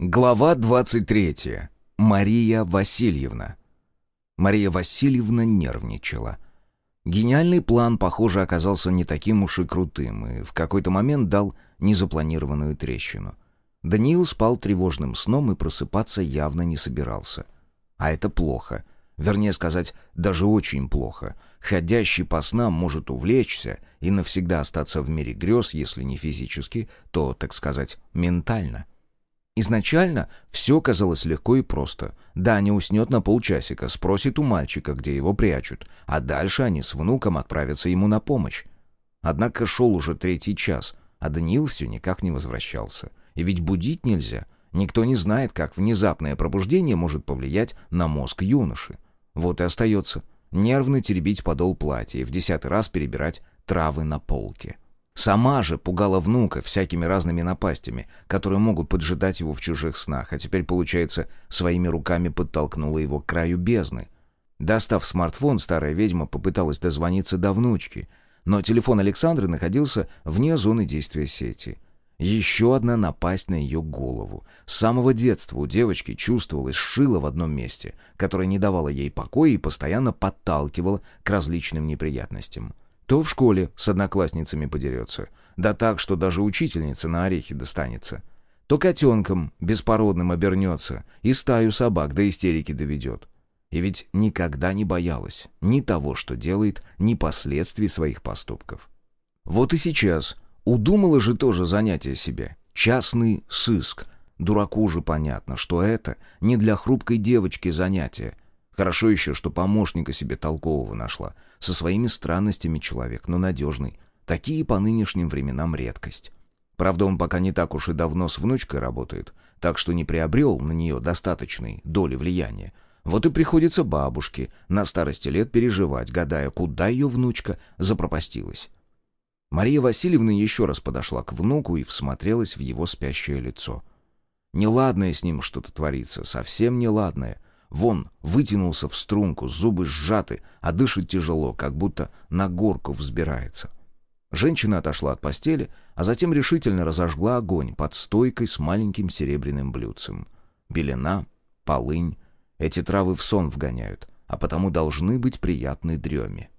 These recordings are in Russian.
Глава 23. Мария Васильевна. Мария Васильевна нервничала. Гениальный план, похоже, оказался не таким уж и крутым, и в какой-то момент дал незапланированную трещину. Даниил спал тревожным сном и просыпаться явно не собирался. А это плохо. Вернее сказать, даже очень плохо. Ходящий по снам может увлечься и навсегда остаться в мире грез, если не физически, то, так сказать, ментально. — Изначально все казалось легко и просто. Даня уснет на полчасика, спросит у мальчика, где его прячут, а дальше они с внуком отправятся ему на помощь. Однако шел уже третий час, а Даниил все никак не возвращался. И ведь будить нельзя. Никто не знает, как внезапное пробуждение может повлиять на мозг юноши. Вот и остается нервно теребить подол платья и в десятый раз перебирать травы на полке. Сама же пугала внука всякими разными напастями, которые могут поджидать его в чужих снах, а теперь, получается, своими руками подтолкнула его к краю бездны. Достав смартфон, старая ведьма попыталась дозвониться до внучки, но телефон Александры находился вне зоны действия сети. Еще одна напасть на ее голову. С самого детства у девочки чувствовалось шило в одном месте, которое не давало ей покоя и постоянно подталкивало к различным неприятностям. То в школе с одноклассницами подерется. Да так, что даже учительница на орехи достанется. То котенком беспородным обернется и стаю собак до истерики доведет. И ведь никогда не боялась ни того, что делает, ни последствий своих поступков. Вот и сейчас удумала же тоже занятие себе. Частный сыск. Дураку же понятно, что это не для хрупкой девочки занятие. Хорошо еще, что помощника себе толкового нашла. Со своими странностями человек, но надежный. Такие по нынешним временам редкость. Правда, он пока не так уж и давно с внучкой работает, так что не приобрел на нее достаточной доли влияния. Вот и приходится бабушке на старости лет переживать, гадая, куда ее внучка запропастилась. Мария Васильевна еще раз подошла к внуку и всмотрелась в его спящее лицо. Неладное с ним что-то творится, совсем неладное. Вон, вытянулся в струнку, зубы сжаты, а дышит тяжело, как будто на горку взбирается. Женщина отошла от постели, а затем решительно разожгла огонь под стойкой с маленьким серебряным блюдцем. Белена, полынь — эти травы в сон вгоняют, а потому должны быть приятны дреме.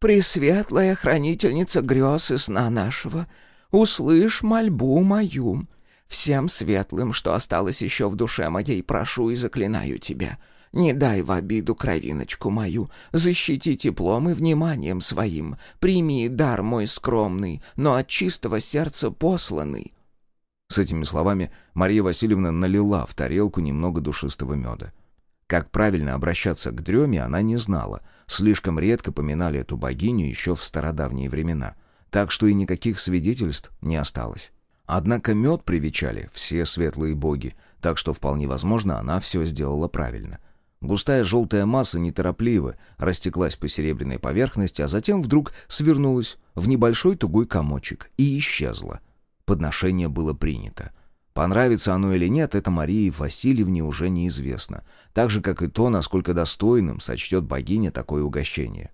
«Пресветлая хранительница грез и сна нашего, услышь мольбу мою. Всем светлым, что осталось еще в душе моей, прошу и заклинаю тебя». Не дай в обиду кровиночку мою, защити теплом и вниманием своим, прими дар мой скромный, но от чистого сердца посланный». С этими словами Мария Васильевна налила в тарелку немного душистого меда. Как правильно обращаться к дреме, она не знала. Слишком редко поминали эту богиню еще в стародавние времена. Так что и никаких свидетельств не осталось. Однако мед привечали все светлые боги, так что вполне возможно, она все сделала правильно. Густая желтая масса неторопливо растеклась по серебряной поверхности, а затем вдруг свернулась в небольшой тугой комочек и исчезла. Подношение было принято. Понравится оно или нет, это Марии Васильевне уже неизвестно, так же, как и то, насколько достойным сочтет богиня такое угощение.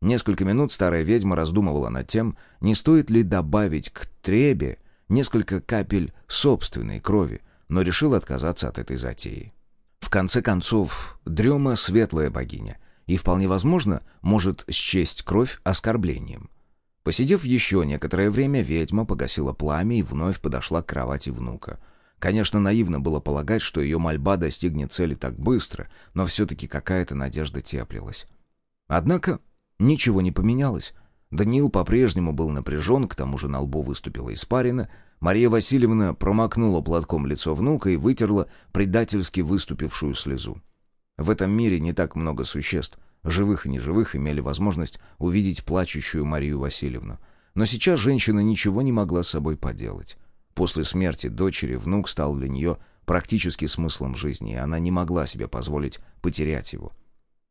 Несколько минут старая ведьма раздумывала над тем, не стоит ли добавить к требе несколько капель собственной крови, но решила отказаться от этой затеи. В конце концов, дрема — светлая богиня, и, вполне возможно, может счесть кровь оскорблением. Посидев еще некоторое время, ведьма погасила пламя и вновь подошла к кровати внука. Конечно, наивно было полагать, что ее мольба достигнет цели так быстро, но все-таки какая-то надежда теплилась. Однако ничего не поменялось. Даниил по-прежнему был напряжен, к тому же на лбу выступила испарина — Мария Васильевна промокнула платком лицо внука и вытерла предательски выступившую слезу. В этом мире не так много существ, живых и неживых, имели возможность увидеть плачущую Марию Васильевну. Но сейчас женщина ничего не могла с собой поделать. После смерти дочери внук стал для нее практически смыслом жизни, и она не могла себе позволить потерять его.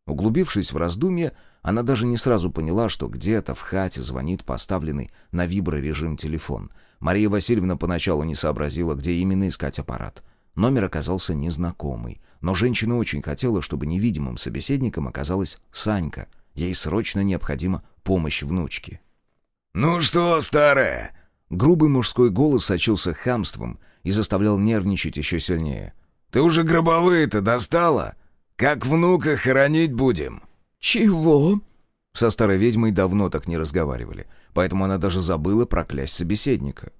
Углубившись в раздумье, она даже не сразу поняла, что где-то в хате звонит поставленный на виброрежим телефон — Мария Васильевна поначалу не сообразила, где именно искать аппарат. Номер оказался незнакомый, но женщина очень хотела, чтобы невидимым собеседником оказалась Санька. Ей срочно необходима помощь внучки. «Ну что, старая, Грубый мужской голос сочился хамством и заставлял нервничать еще сильнее. «Ты уже гробовые-то достала? Как внука хоронить будем?» «Чего?» Со старой ведьмой давно так не разговаривали, поэтому она даже забыла проклясть собеседника.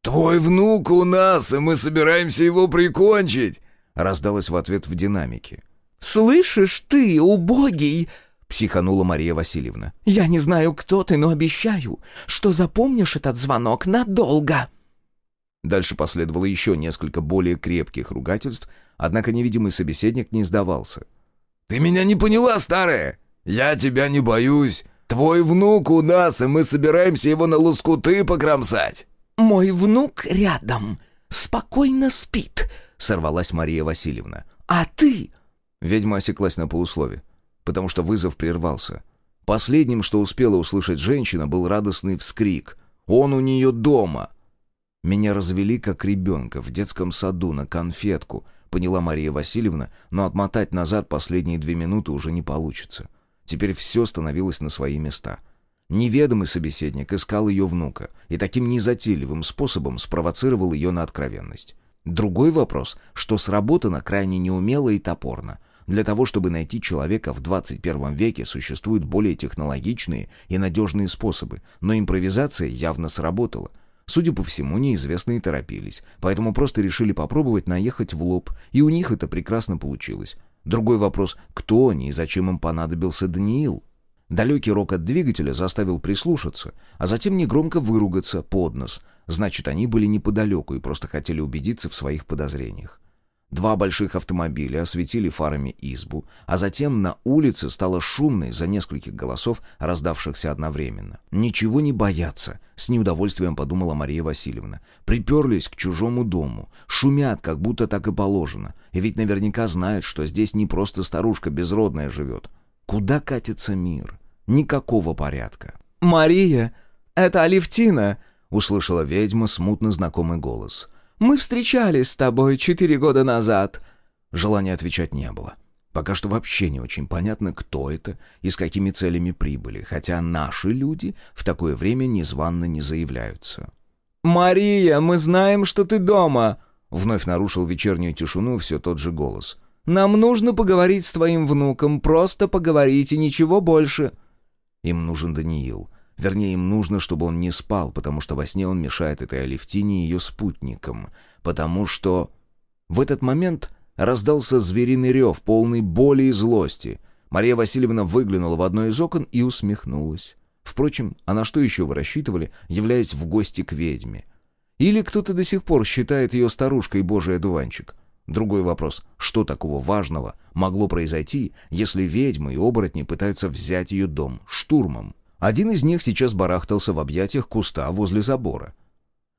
«Твой внук у нас, и мы собираемся его прикончить!» раздалось в ответ в динамике. «Слышишь ты, убогий!» — психанула Мария Васильевна. «Я не знаю, кто ты, но обещаю, что запомнишь этот звонок надолго!» Дальше последовало еще несколько более крепких ругательств, однако невидимый собеседник не сдавался. «Ты меня не поняла, старая! Я тебя не боюсь! Твой внук у нас, и мы собираемся его на лоскуты покромсать!» «Мой внук рядом, спокойно спит», — сорвалась Мария Васильевна. «А ты...» Ведьма осеклась на полуслове, потому что вызов прервался. Последним, что успела услышать женщина, был радостный вскрик. «Он у нее дома!» Меня развели как ребенка в детском саду на конфетку, поняла Мария Васильевна, но отмотать назад последние две минуты уже не получится. Теперь все становилось на свои места. Неведомый собеседник искал ее внука и таким незатейливым способом спровоцировал ее на откровенность. Другой вопрос, что сработано крайне неумело и топорно. Для того, чтобы найти человека в 21 веке, существуют более технологичные и надежные способы, но импровизация явно сработала. Судя по всему, неизвестные торопились, поэтому просто решили попробовать наехать в лоб, и у них это прекрасно получилось. Другой вопрос, кто они и зачем им понадобился Даниил? Далекий рокот двигателя заставил прислушаться, а затем негромко выругаться под нос. Значит, они были неподалеку и просто хотели убедиться в своих подозрениях. Два больших автомобиля осветили фарами избу, а затем на улице стало шумно из-за нескольких голосов, раздавшихся одновременно. «Ничего не боятся», — с неудовольствием подумала Мария Васильевна. «Приперлись к чужому дому, шумят, как будто так и положено, и ведь наверняка знают, что здесь не просто старушка безродная живет. Куда катится мир? Никакого порядка». «Мария, это Алевтина!» — услышала ведьма смутно знакомый голос — мы встречались с тобой четыре года назад». Желания отвечать не было. Пока что вообще не очень понятно, кто это и с какими целями прибыли, хотя наши люди в такое время незванно не заявляются. «Мария, мы знаем, что ты дома!» Вновь нарушил вечернюю тишину все тот же голос. «Нам нужно поговорить с твоим внуком, просто поговорить и ничего больше». Им нужен Даниил. Вернее, им нужно, чтобы он не спал, потому что во сне он мешает этой Алевтине и ее спутникам. Потому что... В этот момент раздался звериный рев, полный боли и злости. Мария Васильевна выглянула в одно из окон и усмехнулась. Впрочем, а на что еще вы рассчитывали, являясь в гости к ведьме? Или кто-то до сих пор считает ее старушкой божий одуванчик? Другой вопрос, что такого важного могло произойти, если ведьмы и оборотни пытаются взять ее дом штурмом? Один из них сейчас барахтался в объятиях куста возле забора.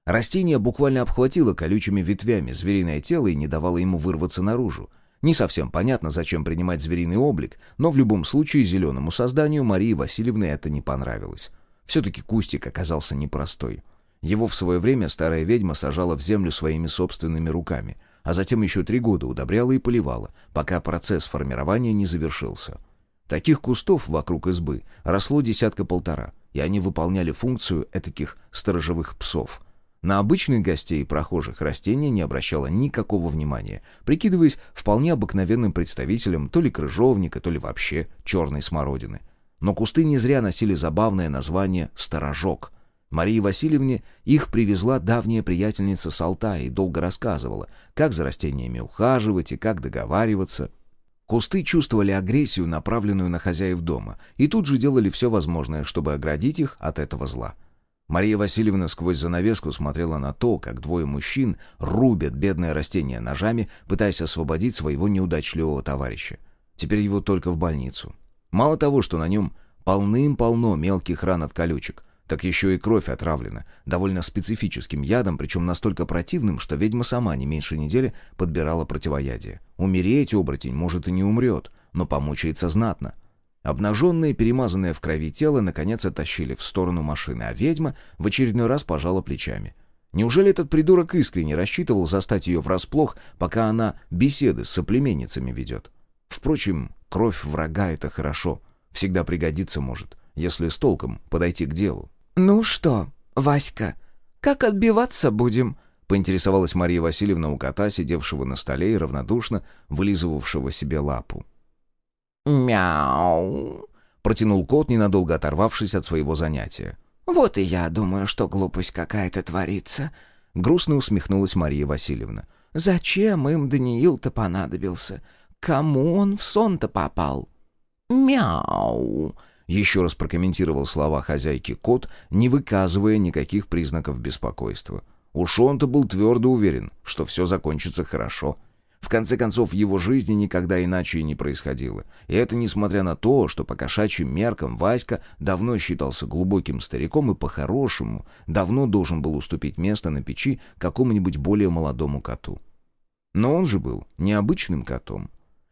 Растение буквально обхватило колючими ветвями звериное тело и не давало ему вырваться наружу. Не совсем понятно, зачем принимать звериный облик, но в любом случае зеленому созданию Марии Васильевны это не понравилось. Все-таки кустик оказался непростой. Его в свое время старая ведьма сажала в землю своими собственными руками, а затем еще три года удобряла и поливала, пока процесс формирования не завершился. Таких кустов вокруг избы росло десятка-полтора, и они выполняли функцию этаких сторожевых псов. На обычных гостей и прохожих растение не обращало никакого внимания, прикидываясь вполне обыкновенным представителем то ли крыжовника, то ли вообще черной смородины. Но кусты не зря носили забавное название «сторожок». Марии Васильевне их привезла давняя приятельница с Алтая и долго рассказывала, как за растениями ухаживать и как договариваться. Кусты чувствовали агрессию, направленную на хозяев дома, и тут же делали все возможное, чтобы оградить их от этого зла. Мария Васильевна сквозь занавеску смотрела на то, как двое мужчин рубят бедное растение ножами, пытаясь освободить своего неудачливого товарища. Теперь его только в больницу. Мало того, что на нем полным-полно мелких ран от колючек, так еще и кровь отравлена, довольно специфическим ядом, причем настолько противным, что ведьма сама не меньше недели подбирала противоядие. Умереть оборотень, может, и не умрет, но помучается знатно. Обнаженное, перемазанное в крови тело, наконец оттащили в сторону машины, а ведьма в очередной раз пожала плечами. Неужели этот придурок искренне рассчитывал застать ее врасплох, пока она беседы с соплеменницами ведет? Впрочем, кровь врага — это хорошо, всегда пригодится может, если с толком подойти к делу. «Ну что, Васька, Как отбиваться будем?» — поинтересовалась Мария Васильевна у кота, сидевшего на столе и равнодушно вылизывавшего себе лапу. «Мяу!» — протянул кот, ненадолго оторвавшись от своего занятия. «Вот и я думаю, что глупость какая-то творится», — грустно усмехнулась Мария Васильевна. «Зачем им Даниил-то понадобился? Кому он в сон-то попал?» «Мяу!» — еще раз прокомментировал слова хозяйки кот, не выказывая никаких признаков беспокойства. Уж он-то был твердо уверен, что все закончится хорошо — в конце концов, в его жизни никогда иначе и не происходило. И это несмотря на то, что по кошачьим меркам Васька давно считался глубоким стариком и по-хорошему давно должен был уступить место на печи какому-нибудь более молодому коту. Но он же был необычным котом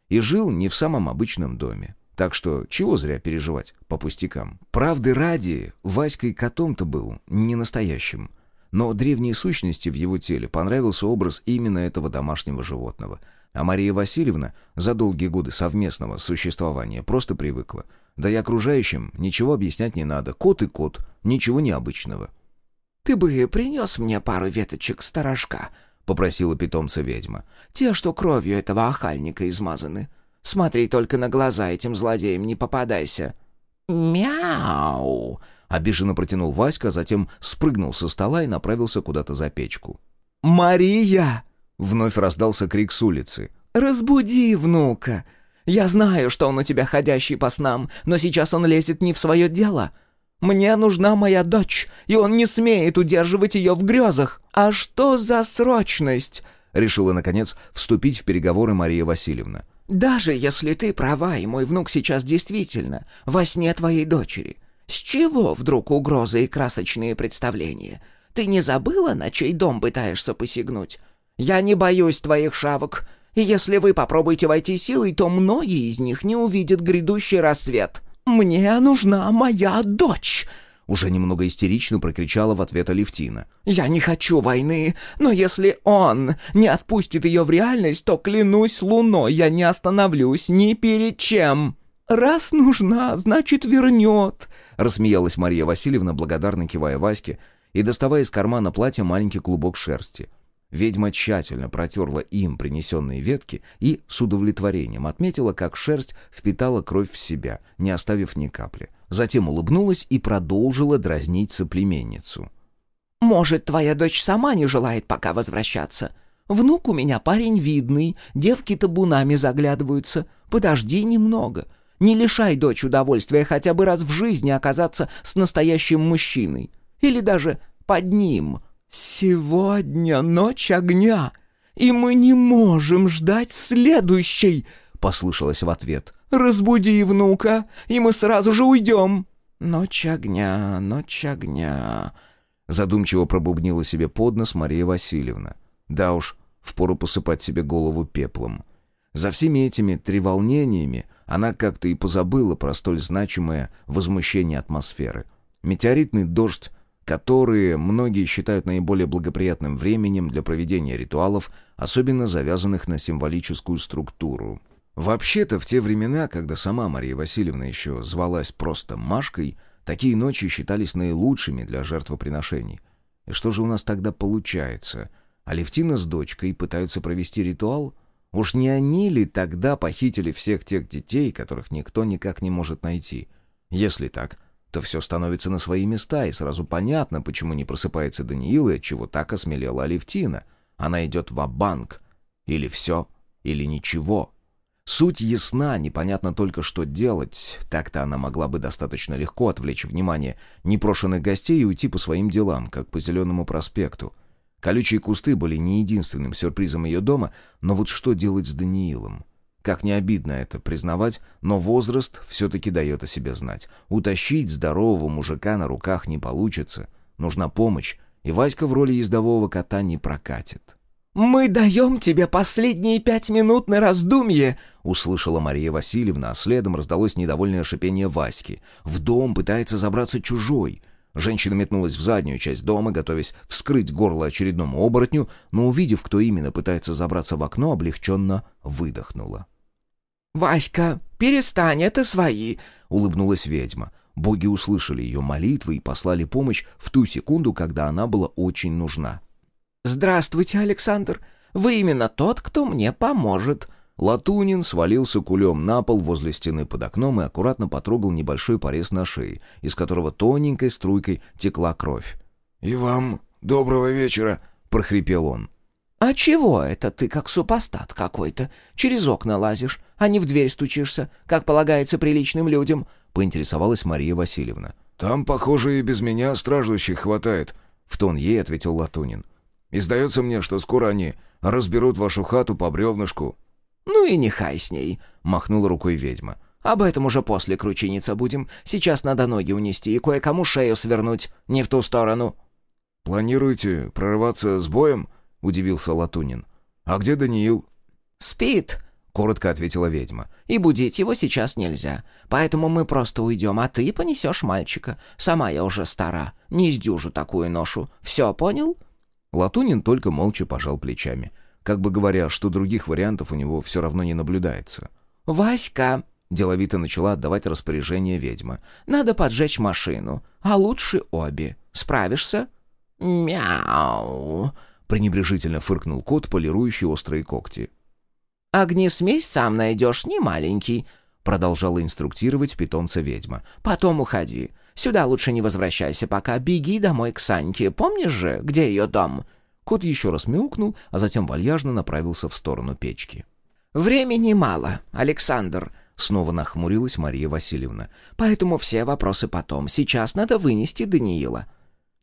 и жил не в самом обычном доме. Так что чего зря переживать по пустякам. Правды ради, Васька и котом-то был не настоящим — но древней сущности в его теле понравился образ именно этого домашнего животного. А Мария Васильевна за долгие годы совместного существования просто привыкла. Да и окружающим ничего объяснять не надо. Кот и кот, ничего необычного. «Ты бы принес мне пару веточек сторожка», — попросила питомца ведьма. «Те, что кровью этого охальника измазаны. Смотри только на глаза этим злодеям, не попадайся». «Мяу!» Обиженно протянул Васька, затем спрыгнул со стола и направился куда-то за печку. «Мария!» — вновь раздался крик с улицы. «Разбуди внука! Я знаю, что он у тебя ходящий по снам, но сейчас он лезет не в свое дело. Мне нужна моя дочь, и он не смеет удерживать ее в грезах. А что за срочность?» — решила, наконец, вступить в переговоры Мария Васильевна. «Даже если ты права, и мой внук сейчас действительно во сне твоей дочери, с чего вдруг угрозы и красочные представления? Ты не забыла, на чей дом пытаешься посягнуть? Я не боюсь твоих шавок, и если вы попробуете войти силой, то многие из них не увидят грядущий рассвет. Мне нужна моя дочь!» Уже немного истерично прокричала в ответ Алевтина. «Я не хочу войны, но если он не отпустит ее в реальность, то, клянусь луной, я не остановлюсь ни перед чем!» «Раз нужна, значит, вернет», — рассмеялась Мария Васильевна, благодарно кивая Ваське и доставая из кармана платья маленький клубок шерсти. Ведьма тщательно протерла им принесенные ветки и с удовлетворением отметила, как шерсть впитала кровь в себя, не оставив ни капли. Затем улыбнулась и продолжила дразнить соплеменницу. «Может, твоя дочь сама не желает пока возвращаться? Внук у меня парень видный, девки табунами заглядываются. Подожди немного. Не лишай дочь удовольствия хотя бы раз в жизни оказаться с настоящим мужчиной. Или даже под ним. Сегодня ночь огня, и мы не можем ждать следующей, — послышалось в ответ. «Разбуди внука, и мы сразу же уйдем». «Ночь огня, ночь огня», — задумчиво пробубнила себе под нос Мария Васильевна. «Да уж, впору посыпать себе голову пеплом». За всеми этими треволнениями она как-то и позабыла про столь значимое возмущение атмосферы. Метеоритный дождь, который многие считают наиболее благоприятным временем для проведения ритуалов, особенно завязанных на символическую структуру. Вообще-то, в те времена, когда сама Мария Васильевна еще звалась просто Машкой, такие ночи считались наилучшими для жертвоприношений. И что же у нас тогда получается? Алевтина с дочкой пытаются провести ритуал — Уж не они ли тогда похитили всех тех детей, которых никто никак не может найти? Если так, то все становится на свои места, и сразу понятно, почему не просыпается Даниил и отчего так осмелела Алевтина. Она идет в банк Или все, или ничего. Суть ясна, непонятно только, что делать. Так-то она могла бы достаточно легко отвлечь внимание непрошенных гостей и уйти по своим делам, как по Зеленому проспекту. Колючие кусты были не единственным сюрпризом ее дома, но вот что делать с Даниилом? Как не обидно это признавать, но возраст все-таки дает о себе знать. Утащить здорового мужика на руках не получится. Нужна помощь, и Васька в роли ездового кота не прокатит. «Мы даем тебе последние пять минут на раздумье!» — услышала Мария Васильевна, а следом раздалось недовольное шипение Васьки. «В дом пытается забраться чужой!» Женщина метнулась в заднюю часть дома, готовясь вскрыть горло очередному оборотню, но, увидев, кто именно пытается забраться в окно, облегченно выдохнула. «Васька, перестань, это свои!» — улыбнулась ведьма. Боги услышали ее молитвы и послали помощь в ту секунду, когда она была очень нужна. «Здравствуйте, Александр! Вы именно тот, кто мне поможет!» Латунин свалился кулем на пол возле стены под окном и аккуратно потрогал небольшой порез на шее, из которого тоненькой струйкой текла кровь. «И вам доброго вечера!» — прохрипел он. «А чего это ты, как супостат какой-то? Через окна лазишь, а не в дверь стучишься, как полагается приличным людям?» — поинтересовалась Мария Васильевна. «Там, похоже, и без меня страждущих хватает», — в тон ей ответил Латунин. «И сдается мне, что скоро они разберут вашу хату по бревнышку». «Ну и нехай с ней», — махнула рукой ведьма. «Об этом уже после кручиниться будем. Сейчас надо ноги унести и кое-кому шею свернуть. Не в ту сторону». «Планируете прорываться с боем?» — удивился Латунин. «А где Даниил?» «Спит», — коротко ответила ведьма. «И будить его сейчас нельзя. Поэтому мы просто уйдем, а ты понесешь мальчика. Сама я уже стара. Не сдюжу такую ношу. Все понял?» Латунин только молча пожал плечами как бы говоря, что других вариантов у него все равно не наблюдается. «Васька!» — деловито начала отдавать распоряжение ведьма. «Надо поджечь машину, а лучше обе. Справишься?» «Мяу!» — пренебрежительно фыркнул кот, полирующий острые когти. «Огнесмесь сам найдешь, не маленький», — продолжала инструктировать питомца ведьма. «Потом уходи. Сюда лучше не возвращайся пока. Беги домой к Саньке. Помнишь же, где ее дом?» Кот еще раз мяукнул, а затем вальяжно направился в сторону печки. «Времени мало, Александр», — снова нахмурилась Мария Васильевна. «Поэтому все вопросы потом. Сейчас надо вынести Даниила».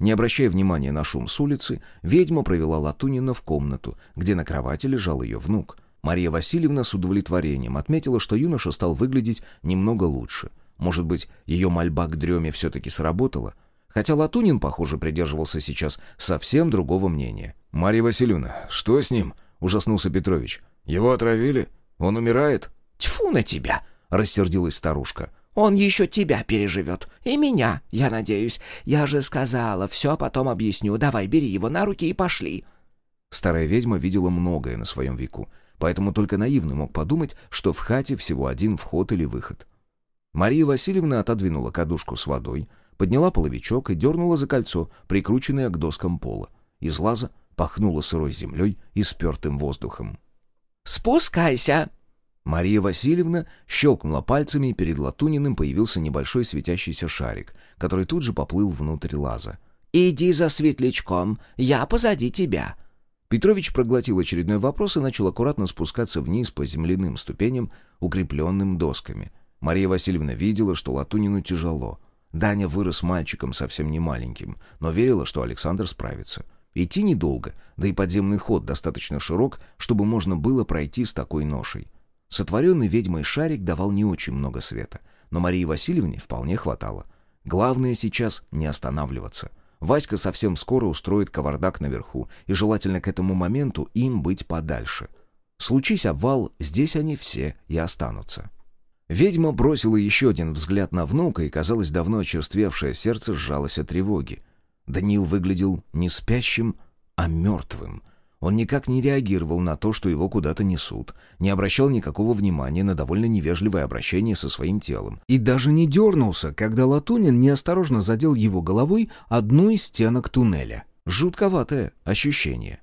Не обращая внимания на шум с улицы, ведьма провела Латунина в комнату, где на кровати лежал ее внук. Мария Васильевна с удовлетворением отметила, что юноша стал выглядеть немного лучше. Может быть, ее мольба к дреме все-таки сработала? Хотя Латунин, похоже, придерживался сейчас совсем другого мнения. «Марья Васильевна, что с ним?» — ужаснулся Петрович. «Его отравили? Он умирает?» «Тьфу на тебя!» — рассердилась старушка. «Он еще тебя переживет. И меня, я надеюсь. Я же сказала, все потом объясню. Давай, бери его на руки и пошли». Старая ведьма видела многое на своем веку, поэтому только наивно мог подумать, что в хате всего один вход или выход. Мария Васильевна отодвинула кадушку с водой, подняла половичок и дернула за кольцо, прикрученное к доскам пола. Из лаза пахнуло сырой землей и спертым воздухом. «Спускайся!» Мария Васильевна щелкнула пальцами, и перед Латуниным появился небольшой светящийся шарик, который тут же поплыл внутрь лаза. «Иди за светлячком, я позади тебя!» Петрович проглотил очередной вопрос и начал аккуратно спускаться вниз по земляным ступеням, укрепленным досками. Мария Васильевна видела, что Латунину тяжело — Даня вырос мальчиком совсем не маленьким, но верила, что Александр справится. Идти недолго, да и подземный ход достаточно широк, чтобы можно было пройти с такой ношей. Сотворенный ведьмой шарик давал не очень много света, но Марии Васильевне вполне хватало. Главное сейчас не останавливаться. Васька совсем скоро устроит кавардак наверху, и желательно к этому моменту им быть подальше. Случись обвал, здесь они все и останутся. Ведьма бросила еще один взгляд на внука, и, казалось, давно очерствевшее сердце сжалось от тревоги. Даниил выглядел не спящим, а мертвым. Он никак не реагировал на то, что его куда-то несут, не обращал никакого внимания на довольно невежливое обращение со своим телом. И даже не дернулся, когда Латунин неосторожно задел его головой одну из стенок туннеля. Жутковатое ощущение.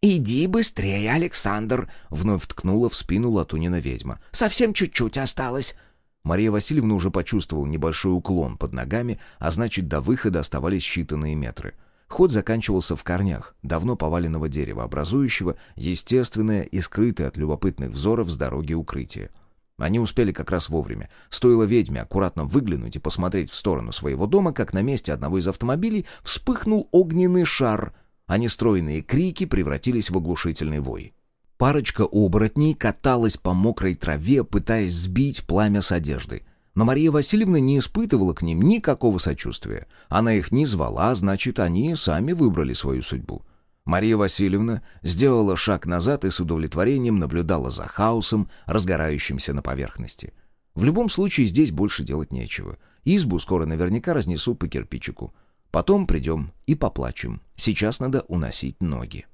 «Иди быстрее, Александр!» — вновь ткнула в спину Латунина ведьма. «Совсем чуть-чуть осталось!» Мария Васильевна уже почувствовала небольшой уклон под ногами, а значит, до выхода оставались считанные метры. Ход заканчивался в корнях, давно поваленного дерева, образующего естественное и скрытое от любопытных взоров с дороги укрытие. Они успели как раз вовремя. Стоило ведьме аккуратно выглянуть и посмотреть в сторону своего дома, как на месте одного из автомобилей вспыхнул огненный шар — а нестройные крики превратились в оглушительный вой. Парочка оборотней каталась по мокрой траве, пытаясь сбить пламя с одежды. Но Мария Васильевна не испытывала к ним никакого сочувствия. Она их не звала, значит, они сами выбрали свою судьбу. Мария Васильевна сделала шаг назад и с удовлетворением наблюдала за хаосом, разгорающимся на поверхности. В любом случае здесь больше делать нечего. Избу скоро наверняка разнесут по кирпичику. Потом придем и поплачем. Сейчас надо уносить ноги».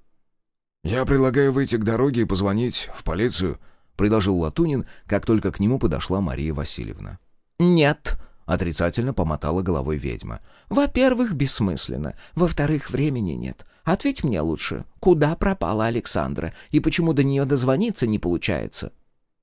«Я предлагаю выйти к дороге и позвонить в полицию», — предложил Латунин, как только к нему подошла Мария Васильевна. «Нет», — Отрицательно помотала головой ведьма. «Во-первых, бессмысленно. Во-вторых, времени нет. Ответь мне лучше, куда пропала Александра и почему до нее дозвониться не получается?»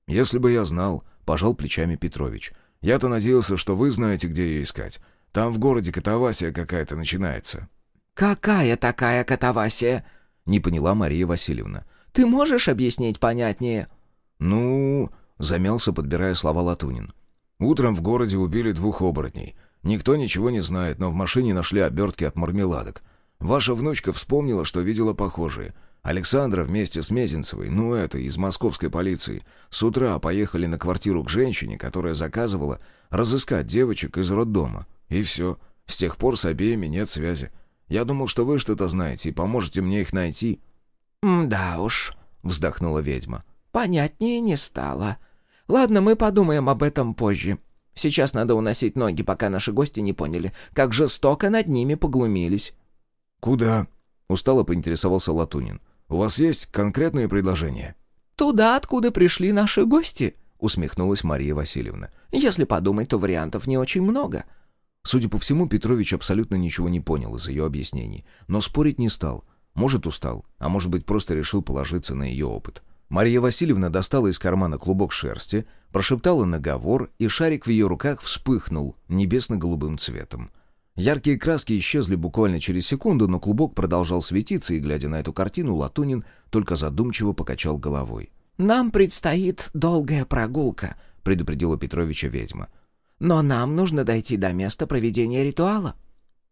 «Если бы я знал», — пожал плечами Петрович. «Я-то надеялся, что вы знаете, где ее искать. Там в городе катавасия какая-то начинается». «Какая такая катавасия?» — не поняла Мария Васильевна. «Ты можешь объяснить понятнее?» «Ну...» — замялся, подбирая слова Латунин. «Утром в городе убили двух оборотней. Никто ничего не знает, но в машине нашли обертки от мармеладок. Ваша внучка вспомнила, что видела похожие. Александра вместе с Мезенцевой, ну это, из московской полиции, с утра поехали на квартиру к женщине, которая заказывала разыскать девочек из роддома. И все. С тех пор с обеими нет связи. Я думал, что вы что-то знаете и поможете мне их найти». «Да уж», — вздохнула ведьма. «Понятнее не стало. Ладно, мы подумаем об этом позже. Сейчас надо уносить ноги, пока наши гости не поняли, как жестоко над ними поглумились». «Куда?» — устало поинтересовался Латунин. «У вас есть конкретные предложения?» «Туда, откуда пришли наши гости», — усмехнулась Мария Васильевна. «Если подумать, то вариантов не очень много». Судя по всему, Петрович абсолютно ничего не понял из ее объяснений, но спорить не стал. Может, устал, а может быть, просто решил положиться на ее опыт. Мария Васильевна достала из кармана клубок шерсти, прошептала наговор, и шарик в ее руках вспыхнул небесно-голубым цветом. Яркие краски исчезли буквально через секунду, но клубок продолжал светиться, и, глядя на эту картину, Латунин только задумчиво покачал головой. «Нам предстоит долгая прогулка», — предупредила Петровича ведьма. Но нам нужно дойти до места проведения ритуала».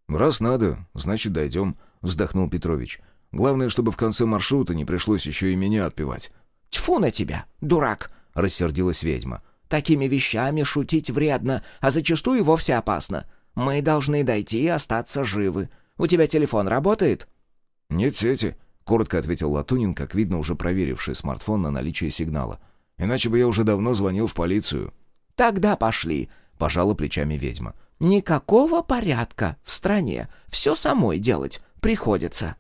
«Раз надо, значит, дойдем», — вздохнул Петрович. «Главное, чтобы в конце маршрута не пришлось еще и меня отпевать». «Тьфу на тебя, дурак!» — рассердилась ведьма. «Такими вещами шутить вредно, а зачастую вовсе опасно. Мы должны дойти и остаться живы. У тебя телефон работает?» «Нет сети», — коротко ответил Латунин, как видно, уже проверивший смартфон на наличие сигнала. «Иначе бы я уже давно звонил в полицию». «Тогда пошли», пожала плечами ведьма. «Никакого порядка в стране. Все самой делать приходится».